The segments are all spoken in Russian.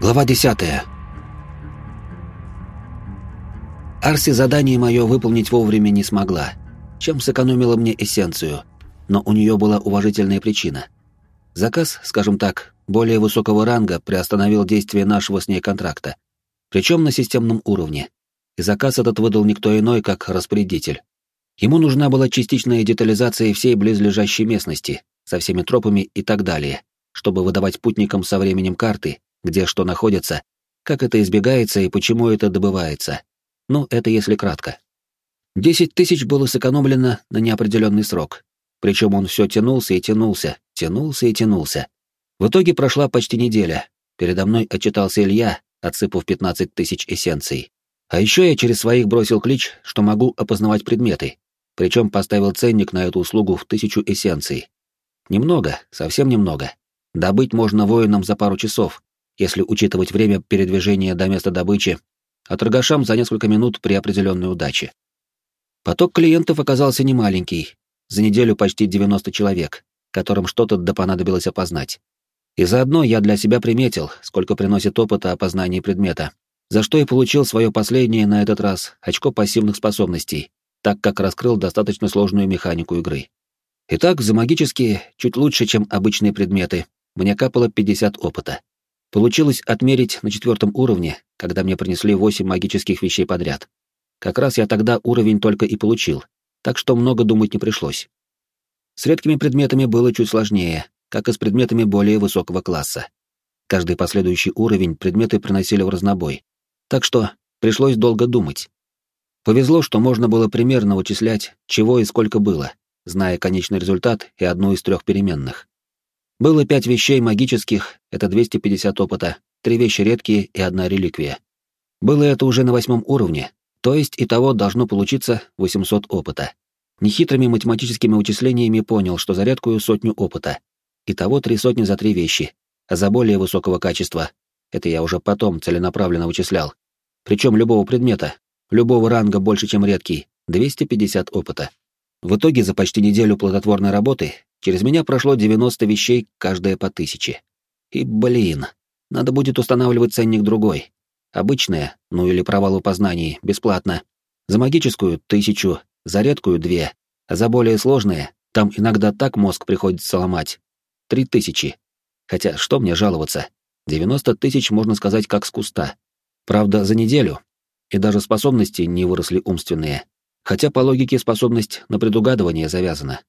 Глава 10. Арси задание мое выполнить вовремя не смогла, чем сэкономила мне эссенцию, но у нее была уважительная причина. Заказ, скажем так, более высокого ранга приостановил действие нашего с ней контракта, причем на системном уровне, и заказ этот выдал никто иной, как распорядитель. Ему нужна была частичная детализация всей близлежащей местности, со всеми тропами и так далее, чтобы выдавать путникам со временем карты, где что находится, как это избегается и почему это добывается. Ну, это если кратко. Десять тысяч было сэкономлено на неопределенный срок. Причем он все тянулся и тянулся, тянулся и тянулся. В итоге прошла почти неделя. Передо мной отчитался Илья, отсыпав 15 тысяч эссенций. А еще я через своих бросил клич, что могу опознавать предметы. Причем поставил ценник на эту услугу в тысячу эссенций. Немного, совсем немного. Добыть можно воинам за пару часов, если учитывать время передвижения до места добычи, а торгашам за несколько минут при определенной удаче. Поток клиентов оказался немаленький, за неделю почти 90 человек, которым что-то да понадобилось опознать. И заодно я для себя приметил, сколько приносит опыта опознания предмета, за что и получил свое последнее на этот раз очко пассивных способностей, так как раскрыл достаточно сложную механику игры. Итак, за магические, чуть лучше, чем обычные предметы, мне капало 50 опыта. Получилось отмерить на четвертом уровне, когда мне принесли восемь магических вещей подряд. Как раз я тогда уровень только и получил, так что много думать не пришлось. С редкими предметами было чуть сложнее, как и с предметами более высокого класса. Каждый последующий уровень предметы приносили в разнобой, так что пришлось долго думать. Повезло, что можно было примерно вычислять, чего и сколько было, зная конечный результат и одну из трех переменных. Было пять вещей магических, это 250 опыта, три вещи редкие и одна реликвия. Было это уже на восьмом уровне, то есть и того должно получиться 800 опыта. Нехитрыми математическими вычислениями понял, что за редкую сотню опыта. Итого три сотни за три вещи, а за более высокого качества, это я уже потом целенаправленно вычислял, причем любого предмета, любого ранга больше, чем редкий, 250 опыта. В итоге за почти неделю плодотворной работы Через меня прошло 90 вещей, каждая по тысяче. И, блин, надо будет устанавливать ценник другой. Обычная, ну или провал в познании, бесплатно. За магическую — тысячу, за редкую — две, за более сложные, там иногда так мозг приходится ломать. Три тысячи. Хотя что мне жаловаться? 90 тысяч, можно сказать, как с куста. Правда, за неделю. И даже способности не выросли умственные. Хотя по логике способность на предугадывание завязана.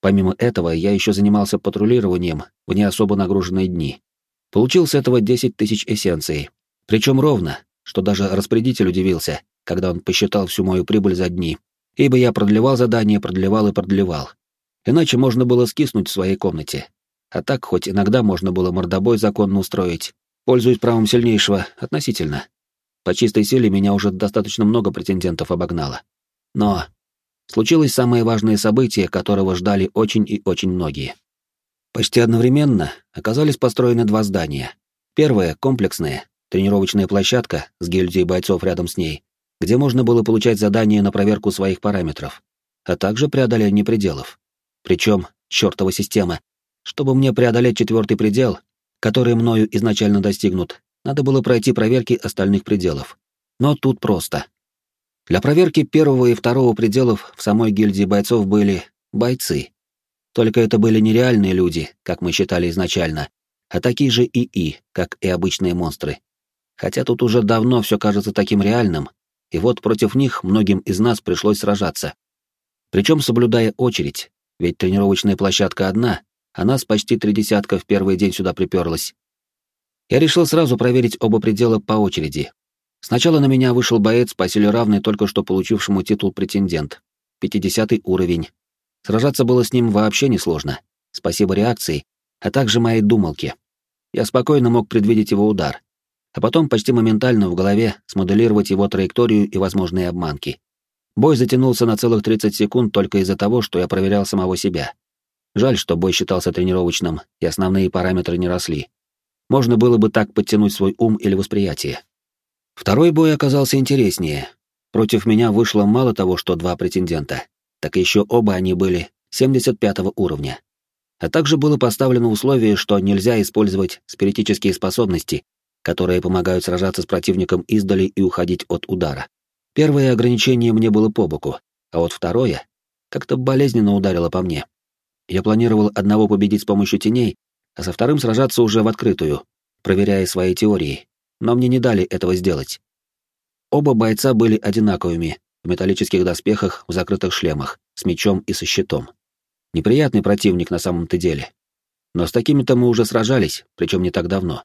Помимо этого, я еще занимался патрулированием в не особо нагруженные дни. Получил с этого 10 тысяч эссенций. Причем ровно, что даже распорядитель удивился, когда он посчитал всю мою прибыль за дни. Ибо я продлевал задание, продлевал и продлевал. Иначе можно было скиснуть в своей комнате. А так хоть иногда можно было мордобой законно устроить, пользуясь правом сильнейшего относительно. По чистой силе меня уже достаточно много претендентов обогнало. Но случилось самое важное событие, которого ждали очень и очень многие. Почти одновременно оказались построены два здания. Первое — комплексное, тренировочная площадка с гильдией бойцов рядом с ней, где можно было получать задания на проверку своих параметров, а также преодоление пределов. Причем, чертова система, чтобы мне преодолеть четвертый предел, который мною изначально достигнут, надо было пройти проверки остальных пределов. Но тут просто. Для проверки первого и второго пределов в самой гильдии бойцов были бойцы. Только это были нереальные люди, как мы считали изначально, а такие же ИИ, как и обычные монстры. Хотя тут уже давно все кажется таким реальным, и вот против них многим из нас пришлось сражаться. Причем соблюдая очередь, ведь тренировочная площадка одна, а нас почти три десятка в первый день сюда приперлась. Я решил сразу проверить оба предела по очереди, Сначала на меня вышел боец по силе равный только что получившему титул претендент. 50 уровень. Сражаться было с ним вообще несложно. Спасибо реакции, а также моей думалке. Я спокойно мог предвидеть его удар. А потом почти моментально в голове смоделировать его траекторию и возможные обманки. Бой затянулся на целых 30 секунд только из-за того, что я проверял самого себя. Жаль, что бой считался тренировочным, и основные параметры не росли. Можно было бы так подтянуть свой ум или восприятие. Второй бой оказался интереснее. Против меня вышло мало того, что два претендента, так еще оба они были 75 уровня. А также было поставлено условие, что нельзя использовать спиритические способности которые помогают сражаться с противником издали и уходить от удара. Первое ограничение мне было по боку, а вот второе как-то болезненно ударило по мне. Я планировал одного победить с помощью теней, а со вторым сражаться уже в открытую, проверяя свои теории, но мне не дали этого сделать. Оба бойца были одинаковыми, в металлических доспехах, в закрытых шлемах, с мечом и со щитом. Неприятный противник на самом-то деле. Но с такими-то мы уже сражались, причем не так давно.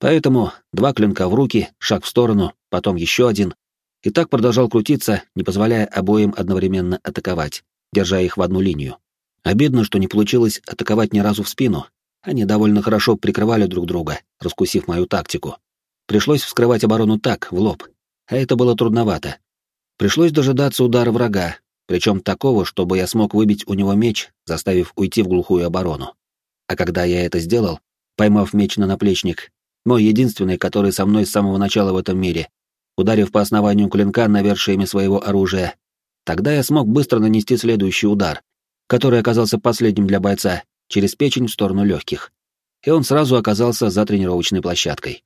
Поэтому два клинка в руки, шаг в сторону, потом еще один. И так продолжал крутиться, не позволяя обоим одновременно атаковать, держа их в одну линию. Обидно, что не получилось атаковать ни разу в спину. Они довольно хорошо прикрывали друг друга, раскусив мою тактику. Пришлось вскрывать оборону так, в лоб. А это было трудновато. Пришлось дожидаться удара врага, причем такого, чтобы я смог выбить у него меч, заставив уйти в глухую оборону. А когда я это сделал, поймав меч на наплечник, мой единственный, который со мной с самого начала в этом мире, ударив по основанию клинка навершиями своего оружия, тогда я смог быстро нанести следующий удар, который оказался последним для бойца, через печень в сторону легких. И он сразу оказался за тренировочной площадкой.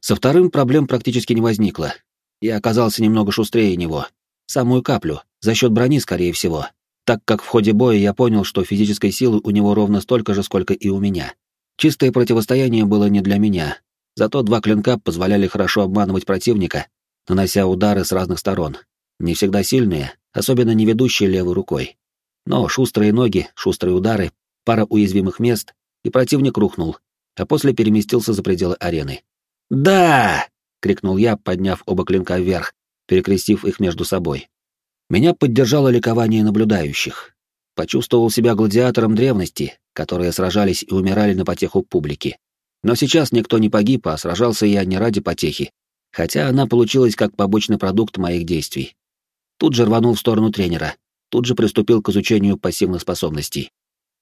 Со вторым проблем практически не возникло. Я оказался немного шустрее него. Самую каплю, за счет брони, скорее всего, так как в ходе боя я понял, что физической силы у него ровно столько же, сколько и у меня. Чистое противостояние было не для меня, зато два клинка позволяли хорошо обманывать противника, нанося удары с разных сторон. Не всегда сильные, особенно не ведущие левой рукой. Но шустрые ноги, шустрые удары, пара уязвимых мест, и противник рухнул, а после переместился за пределы арены. «Да!» — крикнул я, подняв оба клинка вверх, перекрестив их между собой. Меня поддержало ликование наблюдающих. Почувствовал себя гладиатором древности, которые сражались и умирали на потеху публики. Но сейчас никто не погиб, а сражался я не ради потехи, хотя она получилась как побочный продукт моих действий. Тут же рванул в сторону тренера, тут же приступил к изучению пассивных способностей.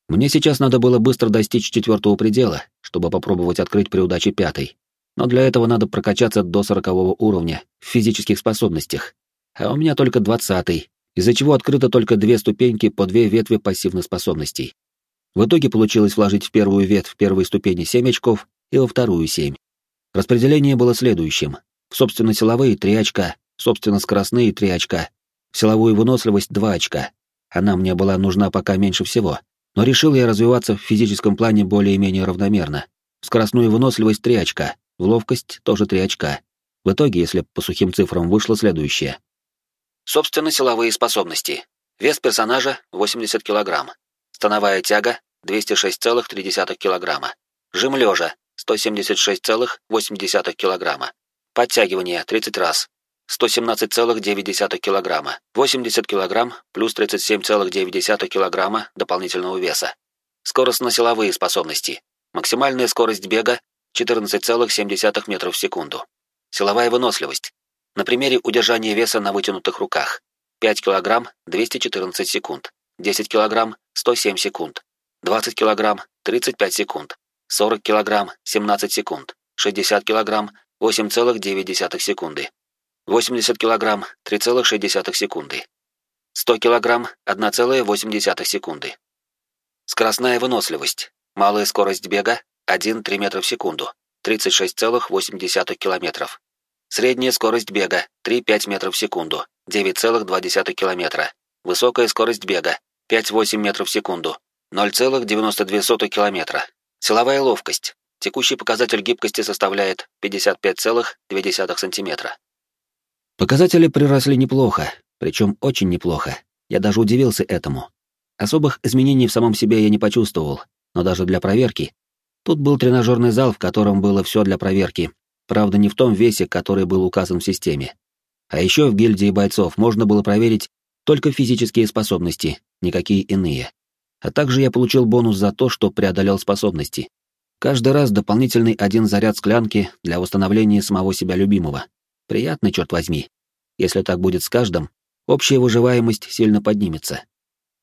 Мне сейчас надо было быстро достичь четвертого предела, чтобы попробовать открыть при удаче пятый. Но для этого надо прокачаться до сорокового уровня в физических способностях, а у меня только двадцатый, из-за чего открыто только две ступеньки по две ветви пассивных способностей. В итоге получилось вложить в первую ветвь первой ступени 7 очков и во вторую 7. Распределение было следующим. Собственно силовые 3 очка, собственно скоростные 3 очка, силовую выносливость 2 очка. Она мне была нужна пока меньше всего, но решил я развиваться в физическом плане более-менее равномерно. Скоростную выносливость 3 очка, в ловкость тоже 3 очка. В итоге, если по сухим цифрам вышло следующее. Собственно, силовые способности. Вес персонажа 80 кг. Становая тяга 206,3 кг. Жим лежа 176,8 кг. Подтягивание 30 раз 117,9 кг. 80 кг плюс 37,9 кг дополнительного веса. Скоростно-силовые способности. Максимальная скорость бега 14,7 метров в секунду. Силовая выносливость на примере удержания веса на вытянутых руках. 5 кг 214 секунд, 10 кг 107 секунд, 20 кг 35 секунд, 40 кг 17 секунд, 60 кг 8,9 секунды, 80 кг 3,6 секунды, 100 кг 1,8 секунды. Скоростная выносливость. Малая скорость бега 1-3 метра в секунду, 36,8 километров. Средняя скорость бега 3-5 метров в секунду, 9,2 километра. Высокая скорость бега 5-8 метров в секунду, 0,92 километра. Силовая ловкость. Текущий показатель гибкости составляет 55,2 сантиметра. Показатели приросли неплохо, причем очень неплохо. Я даже удивился этому. Особых изменений в самом себе я не почувствовал, но даже для проверки. Тут был тренажерный зал, в котором было все для проверки, Правда, не в том весе, который был указан в системе. А еще в гильдии бойцов можно было проверить только физические способности, никакие иные. А также я получил бонус за то, что преодолел способности. Каждый раз дополнительный один заряд склянки для восстановления самого себя любимого. Приятно, черт возьми. Если так будет с каждым, общая выживаемость сильно поднимется.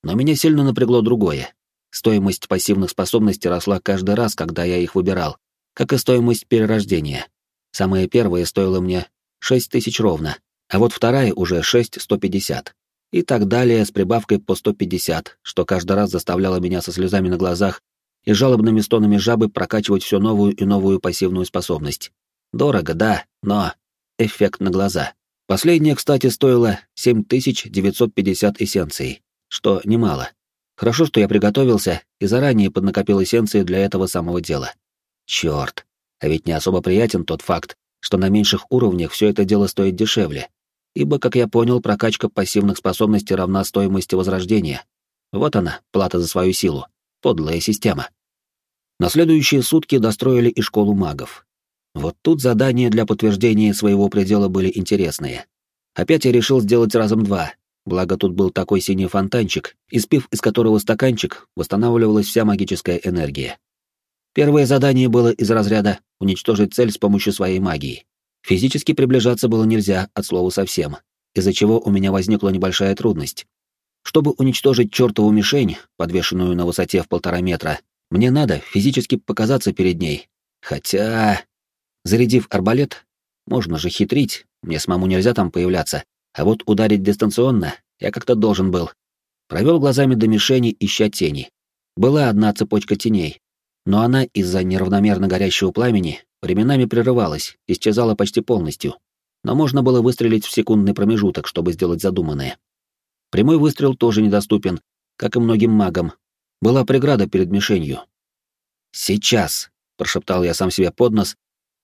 Но меня сильно напрягло другое. Стоимость пассивных способностей росла каждый раз, когда я их выбирал, как и стоимость перерождения. Самая первая стоила мне 6 тысяч ровно, а вот вторая уже 6-150. И так далее с прибавкой по 150, что каждый раз заставляло меня со слезами на глазах и жалобными стонами жабы прокачивать все новую и новую пассивную способность. Дорого, да, но эффект на глаза. Последнее, кстати, стоило 7950 эссенций, что немало. Хорошо, что я приготовился и заранее поднакопил эссенции для этого самого дела. Черт, а ведь не особо приятен тот факт, что на меньших уровнях все это дело стоит дешевле. Ибо, как я понял, прокачка пассивных способностей равна стоимости возрождения. Вот она, плата за свою силу. Подлая система. На следующие сутки достроили и школу магов. Вот тут задания для подтверждения своего предела были интересные. Опять я решил сделать разом два, благо тут был такой синий фонтанчик, испив из которого стаканчик, восстанавливалась вся магическая энергия. Первое задание было из разряда «уничтожить цель с помощью своей магии». Физически приближаться было нельзя, от слова совсем, из-за чего у меня возникла небольшая трудность. Чтобы уничтожить чертову мишень, подвешенную на высоте в полтора метра, мне надо физически показаться перед ней. Хотя... Зарядив арбалет, можно же хитрить, мне самому нельзя там появляться, а вот ударить дистанционно я как-то должен был. Провел глазами до мишени, ища тени. Была одна цепочка теней, но она из-за неравномерно горящего пламени временами прерывалась, исчезала почти полностью. Но можно было выстрелить в секундный промежуток, чтобы сделать задуманное. Прямой выстрел тоже недоступен, как и многим магам. Была преграда перед мишенью. «Сейчас!» — прошептал я сам себе под нос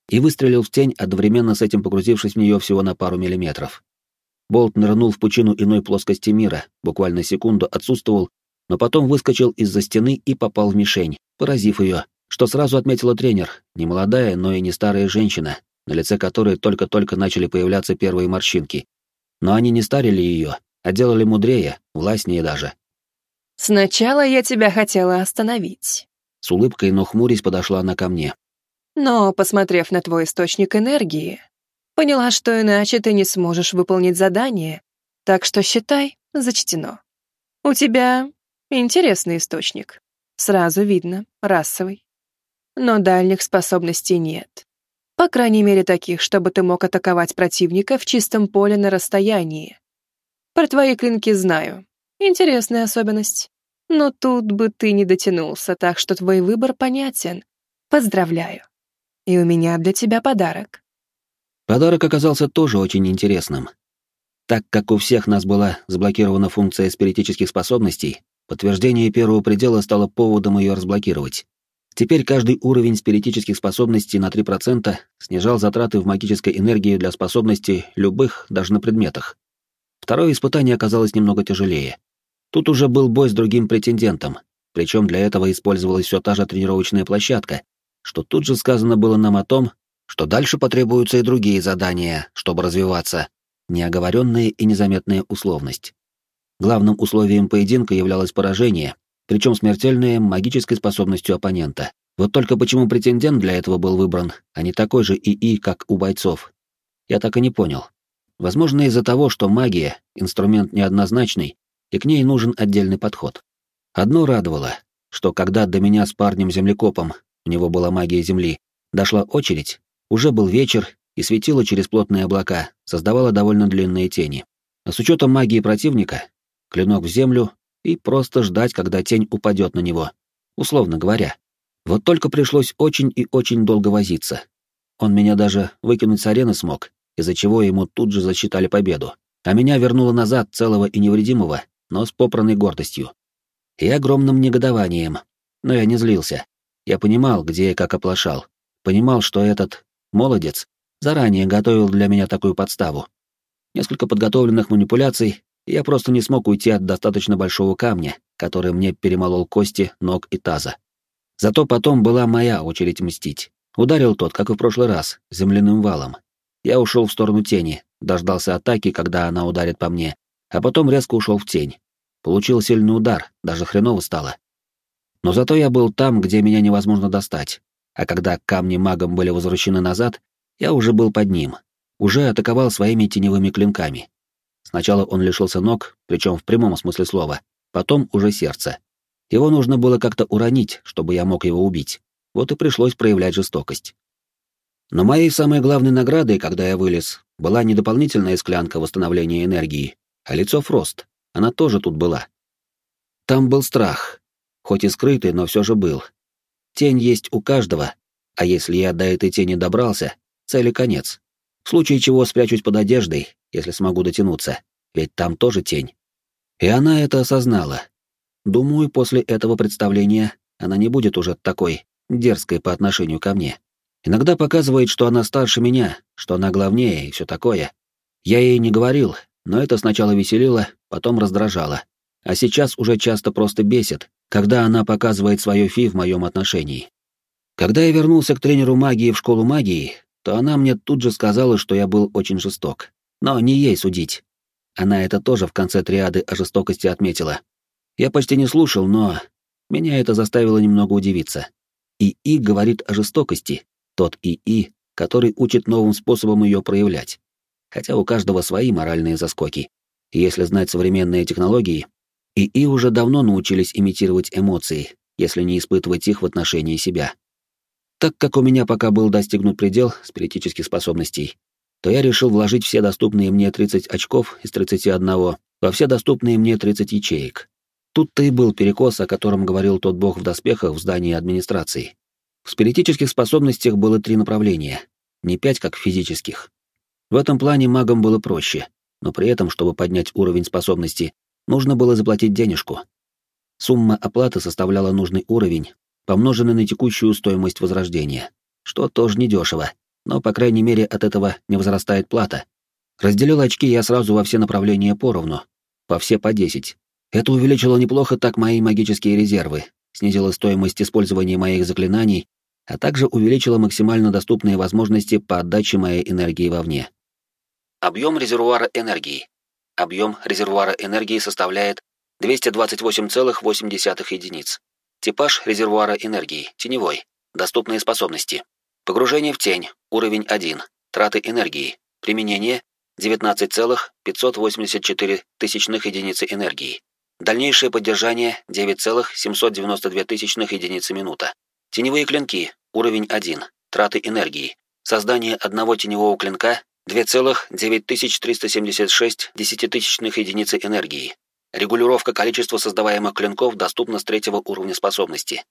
и выстрелил в тень, одновременно с этим погрузившись в нее всего на пару миллиметров. Болт нырнул в пучину иной плоскости мира, буквально секунду отсутствовал, но потом выскочил из-за стены и попал в мишень, поразив ее, что сразу отметила тренер, не молодая, но и не старая женщина, на лице которой только-только начали появляться первые морщинки. Но они не старили ее, а делали мудрее, властнее даже. «Сначала я тебя хотела остановить». С улыбкой, но хмурясь, подошла она ко мне. Но, посмотрев на твой источник энергии, поняла, что иначе ты не сможешь выполнить задание, так что считай, зачтено. У тебя интересный источник. Сразу видно, расовый. Но дальних способностей нет. По крайней мере, таких, чтобы ты мог атаковать противника в чистом поле на расстоянии. Про твои клинки знаю. Интересная особенность. Но тут бы ты не дотянулся, так что твой выбор понятен. Поздравляю. И у меня для тебя подарок». Подарок оказался тоже очень интересным. Так как у всех нас была заблокирована функция спиритических способностей, подтверждение первого предела стало поводом ее разблокировать. Теперь каждый уровень спиритических способностей на 3% снижал затраты в магической энергии для способностей любых, даже на предметах. Второе испытание оказалось немного тяжелее. Тут уже был бой с другим претендентом, причем для этого использовалась все та же тренировочная площадка, что тут же сказано было нам о том, что дальше потребуются и другие задания, чтобы развиваться, неоговоренная и незаметная условность. Главным условием поединка являлось поражение, причем смертельное магической способностью оппонента. Вот только почему претендент для этого был выбран, а не такой же ИИ, как у бойцов, я так и не понял. Возможно, из-за того, что магия — инструмент неоднозначный, и к ней нужен отдельный подход. Одно радовало, что когда до меня с парнем-землекопом у него была магия Земли, дошла очередь, уже был вечер, и светило через плотные облака, создавало довольно длинные тени. А с учетом магии противника, клинок в землю и просто ждать, когда тень упадет на него, условно говоря. Вот только пришлось очень и очень долго возиться. Он меня даже выкинуть с арены смог, из-за чего ему тут же засчитали победу, а меня вернуло назад целого и невредимого, но с попранной гордостью. И огромным негодованием. Но я не злился. Я понимал, где и как оплошал. Понимал, что этот молодец заранее готовил для меня такую подставу. Несколько подготовленных манипуляций, и я просто не смог уйти от достаточно большого камня, который мне перемолол кости, ног и таза. Зато потом была моя очередь мстить. Ударил тот, как и в прошлый раз, земляным валом. Я ушел в сторону тени, дождался атаки, когда она ударит по мне, а потом резко ушел в тень. Получил сильный удар, даже хреново стало. Но зато я был там, где меня невозможно достать. А когда камни магом были возвращены назад, я уже был под ним. Уже атаковал своими теневыми клинками. Сначала он лишился ног, причем в прямом смысле слова, потом уже сердце. Его нужно было как-то уронить, чтобы я мог его убить. Вот и пришлось проявлять жестокость. Но моей самой главной наградой, когда я вылез, была не дополнительная склянка восстановления энергии, а лицо Фрост. Она тоже тут была. Там был страх, хоть и скрытый, но все же был. Тень есть у каждого, а если я до этой тени добрался, цели конец. В случае чего спрячусь под одеждой, если смогу дотянуться, ведь там тоже тень. И она это осознала. Думаю, после этого представления она не будет уже такой дерзкой по отношению ко мне. Иногда показывает, что она старше меня, что она главнее и все такое. Я ей не говорил, но это сначала веселило, потом раздражало. А сейчас уже часто просто бесит, когда она показывает свое фи в моем отношении. Когда я вернулся к тренеру магии в школу магии, то она мне тут же сказала, что я был очень жесток. Но не ей судить. Она это тоже в конце триады о жестокости отметила. Я почти не слушал, но меня это заставило немного удивиться. ИИ говорит о жестокости, тот ИИ, который учит новым способом ее проявлять. Хотя у каждого свои моральные заскоки. Если знать современные технологии, ИИ уже давно научились имитировать эмоции, если не испытывать их в отношении себя. Так как у меня пока был достигнут предел спиритических способностей, то я решил вложить все доступные мне 30 очков из 31 во все доступные мне 30 ячеек. Тут-то и был перекос, о котором говорил тот бог в доспехах в здании администрации. В спиритических способностях было три направления, не пять, как в физических. В этом плане магам было проще, но при этом, чтобы поднять уровень способности, нужно было заплатить денежку. Сумма оплаты составляла нужный уровень, помноженный на текущую стоимость возрождения, что тоже недешево, но, по крайней мере, от этого не возрастает плата. Разделил очки я сразу во все направления поровну, по все по 10. Это увеличило неплохо так мои магические резервы, снизило стоимость использования моих заклинаний, а также увеличило максимально доступные возможности по отдаче моей энергии вовне. Объем резервуара энергии. Объем резервуара энергии составляет 228,8 единиц. Tипаж резервуара энергии. Теневой. Доступные способности. Погружение в тень. Уровень 1. Траты энергии. Применение 19,584 тысячных единицы энергии. Дальнейшее поддержание 9,792 тысячных единицы минута. Теневые клинки. Уровень 1. Траты энергии. Создание одного теневого клинка 2,9376 десятитысячных единицы энергии. Регулировка количества создаваемых клинков доступна с третьего уровня способности.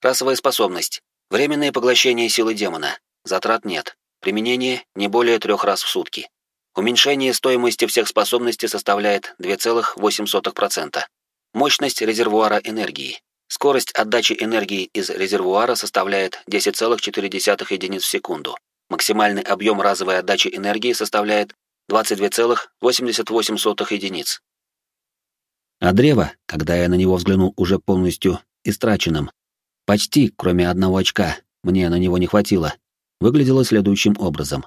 Расовая способность. Временное поглощение силы демона. Затрат нет. Применение не более трех раз в сутки. Уменьшение стоимости всех способностей составляет 2,8%. Мощность резервуара энергии. Скорость отдачи энергии из резервуара составляет 10,4 единиц в секунду. Максимальный объем разовой отдачи энергии составляет 22,88 единиц. А древо, когда я на него взглянул уже полностью истраченным, почти, кроме одного очка, мне на него не хватило, выглядело следующим образом.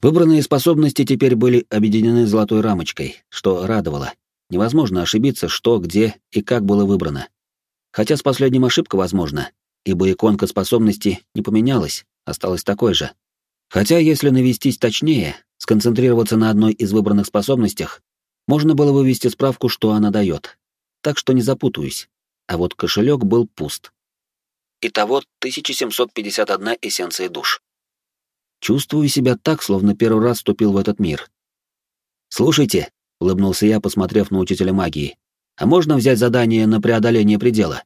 Выбранные способности теперь были объединены золотой рамочкой, что радовало. Невозможно ошибиться, что, где и как было выбрано. Хотя с последним ошибка возможна, ибо иконка способности не поменялась, осталась такой же. Хотя, если навестись точнее, сконцентрироваться на одной из выбранных способностях, можно было вывести справку, что она дает. Так что не запутаюсь. А вот кошелек был пуст. Итого 1751 эссенция душ. Чувствую себя так, словно первый раз вступил в этот мир. «Слушайте», — улыбнулся я, посмотрев на учителя магии, «а можно взять задание на преодоление предела?»